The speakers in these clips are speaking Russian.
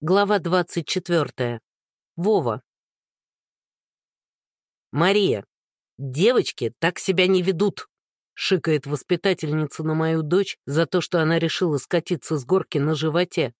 Глава 24. Вова. «Мария, девочки так себя не ведут!» — шикает воспитательница на мою дочь за то, что она решила скатиться с горки на животе.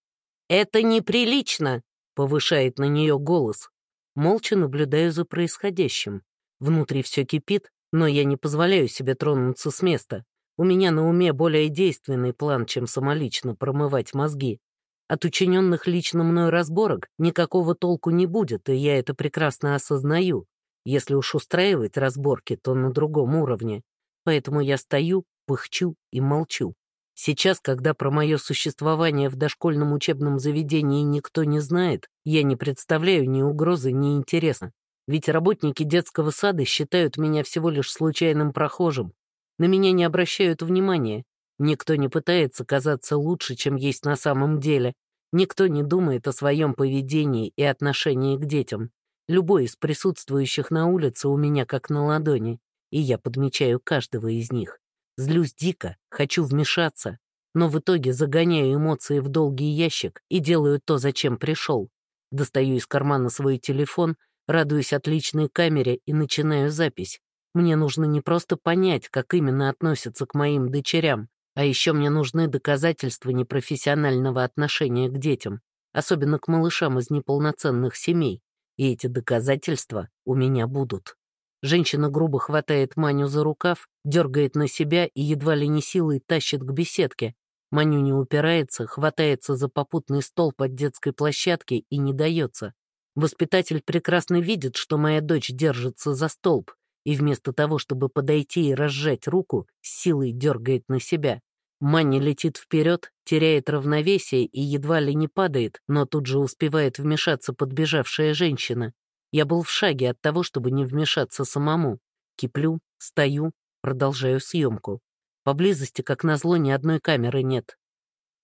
«Это неприлично!» — повышает на нее голос. Молча наблюдаю за происходящим. Внутри все кипит, но я не позволяю себе тронуться с места. У меня на уме более действенный план, чем самолично промывать мозги. От учиненных лично мной разборок никакого толку не будет, и я это прекрасно осознаю. Если уж устраивать разборки, то на другом уровне. Поэтому я стою, пыхчу и молчу. Сейчас, когда про мое существование в дошкольном учебном заведении никто не знает, я не представляю ни угрозы, ни интереса. Ведь работники детского сада считают меня всего лишь случайным прохожим. На меня не обращают внимания, Никто не пытается казаться лучше, чем есть на самом деле. Никто не думает о своем поведении и отношении к детям. Любой из присутствующих на улице у меня как на ладони, и я подмечаю каждого из них. Злюсь дико, хочу вмешаться, но в итоге загоняю эмоции в долгий ящик и делаю то, зачем пришел. Достаю из кармана свой телефон, радуюсь отличной камере и начинаю запись. Мне нужно не просто понять, как именно относятся к моим дочерям, а еще мне нужны доказательства непрофессионального отношения к детям, особенно к малышам из неполноценных семей, и эти доказательства у меня будут. Женщина грубо хватает Маню за рукав, дергает на себя и едва ли не силой тащит к беседке. Маню не упирается, хватается за попутный стол под детской площадке и не дается. Воспитатель прекрасно видит, что моя дочь держится за столб, и вместо того, чтобы подойти и разжать руку, силой дергает на себя. Манни летит вперед, теряет равновесие и едва ли не падает, но тут же успевает вмешаться подбежавшая женщина. Я был в шаге от того, чтобы не вмешаться самому. Киплю, стою, продолжаю съемку. Поблизости, как назло, ни одной камеры нет.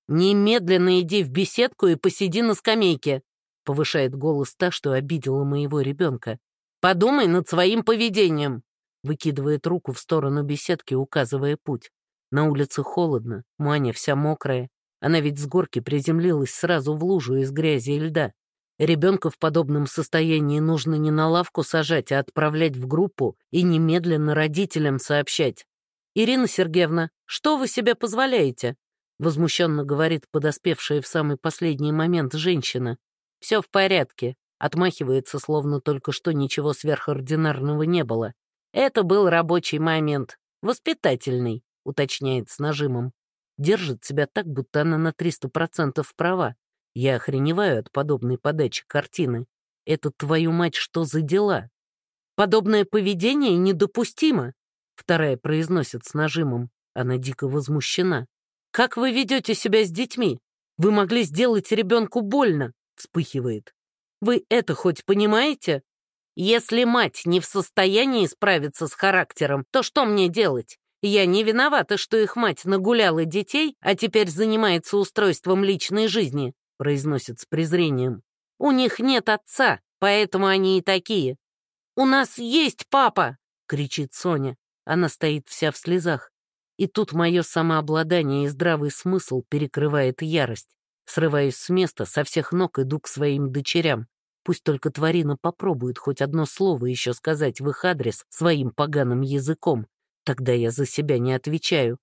«Немедленно иди в беседку и посиди на скамейке», — повышает голос та, что обидела моего ребенка. «Подумай над своим поведением», — выкидывает руку в сторону беседки, указывая путь. На улице холодно, Маня вся мокрая. Она ведь с горки приземлилась сразу в лужу из грязи и льда. Ребенка в подобном состоянии нужно не на лавку сажать, а отправлять в группу и немедленно родителям сообщать. «Ирина Сергеевна, что вы себе позволяете?» Возмущенно говорит подоспевшая в самый последний момент женщина. «Все в порядке», отмахивается, словно только что ничего сверхординарного не было. Это был рабочий момент, воспитательный уточняет с нажимом. Держит себя так, будто она на 300% права. Я охреневаю от подобной подачи картины. Это, твою мать, что за дела? Подобное поведение недопустимо, вторая произносит с нажимом. Она дико возмущена. «Как вы ведете себя с детьми? Вы могли сделать ребенку больно!» вспыхивает. «Вы это хоть понимаете? Если мать не в состоянии справиться с характером, то что мне делать? Я не виновата, что их мать нагуляла детей, а теперь занимается устройством личной жизни», — произносит с презрением. «У них нет отца, поэтому они и такие». «У нас есть папа!» — кричит Соня. Она стоит вся в слезах. И тут мое самообладание и здравый смысл перекрывает ярость. Срываюсь с места, со всех ног иду к своим дочерям. Пусть только тварина попробует хоть одно слово еще сказать в их адрес своим поганым языком. Тогда я за себя не отвечаю.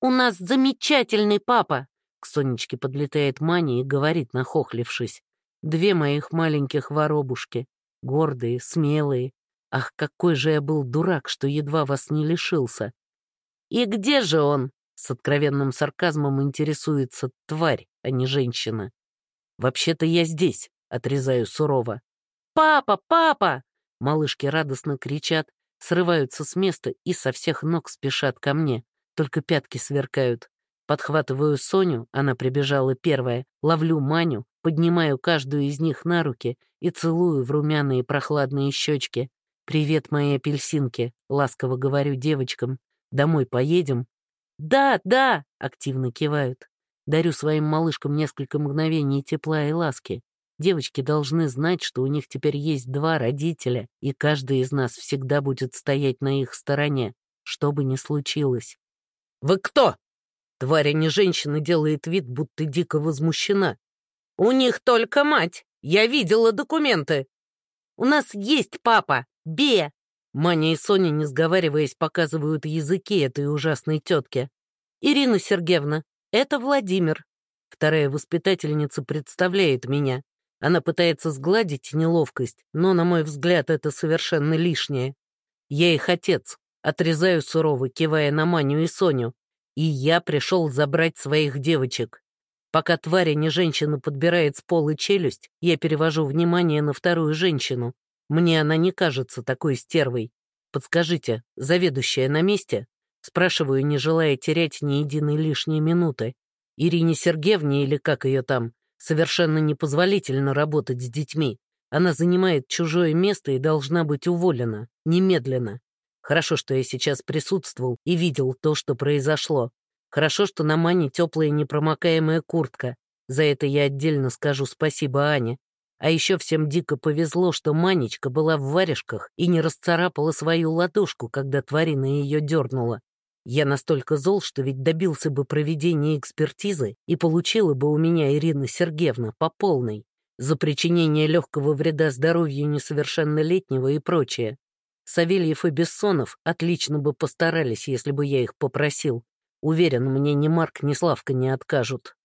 «У нас замечательный папа!» К Сонечке подлетает Маня и говорит, нахохлившись. «Две моих маленьких воробушки. Гордые, смелые. Ах, какой же я был дурак, что едва вас не лишился!» «И где же он?» С откровенным сарказмом интересуется тварь, а не женщина. «Вообще-то я здесь», — отрезаю сурово. «Папа, папа!» Малышки радостно кричат, срываются с места и со всех ног спешат ко мне, только пятки сверкают. Подхватываю Соню, она прибежала первая, ловлю Маню, поднимаю каждую из них на руки и целую в румяные прохладные щечки. «Привет, мои апельсинки», — ласково говорю девочкам. «Домой поедем?» «Да, да!» — активно кивают. Дарю своим малышкам несколько мгновений тепла и ласки. Девочки должны знать, что у них теперь есть два родителя, и каждый из нас всегда будет стоять на их стороне, что бы ни случилось. «Вы кто?» Тварь, а не женщина, делает вид, будто дико возмущена. У них только мать. Я видела документы. У нас есть папа. Бе. Маня и Соня, не сговариваясь, показывают языки этой ужасной тетке. Ирина Сергеевна, это Владимир. Вторая воспитательница представляет меня. Она пытается сгладить неловкость, но, на мой взгляд, это совершенно лишнее. Я их отец, отрезаю сурово, кивая на Маню и Соню. И я пришел забрать своих девочек. Пока тварь, не женщина, подбирает с пола челюсть, я перевожу внимание на вторую женщину. Мне она не кажется такой стервой. Подскажите, заведующая на месте? Спрашиваю, не желая терять ни единой лишней минуты. Ирине Сергеевне или как ее там, совершенно непозволительно работать с детьми. Она занимает чужое место и должна быть уволена. Немедленно. Хорошо, что я сейчас присутствовал и видел то, что произошло. Хорошо, что на Мане теплая непромокаемая куртка. За это я отдельно скажу спасибо Ане. А еще всем дико повезло, что Манечка была в варежках и не расцарапала свою ладошку, когда тварина ее дернула. Я настолько зол, что ведь добился бы проведения экспертизы и получила бы у меня Ирина Сергеевна по полной за причинение легкого вреда здоровью несовершеннолетнего и прочее. Савельев и Бессонов отлично бы постарались, если бы я их попросил. Уверен, мне ни Марк, ни Славка не откажут.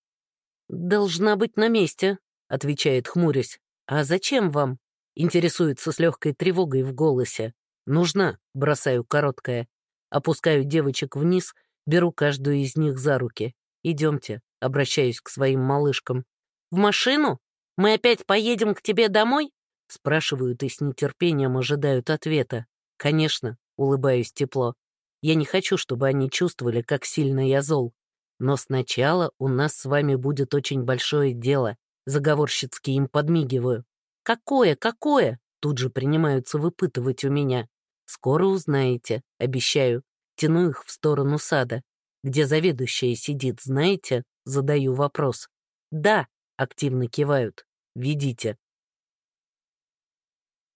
«Должна быть на месте», — отвечает хмурясь. «А зачем вам?» — интересуется с легкой тревогой в голосе. «Нужна», — бросаю короткое. Опускаю девочек вниз, беру каждую из них за руки. «Идемте», — обращаюсь к своим малышкам. «В машину? Мы опять поедем к тебе домой?» Спрашивают и с нетерпением ожидают ответа. «Конечно», — улыбаюсь тепло. «Я не хочу, чтобы они чувствовали, как сильно я зол. Но сначала у нас с вами будет очень большое дело». Заговорщицки им подмигиваю. «Какое, какое?» Тут же принимаются выпытывать у меня. Скоро узнаете, обещаю. Тяну их в сторону сада. Где заведующая сидит, знаете? Задаю вопрос. Да, активно кивают. Видите.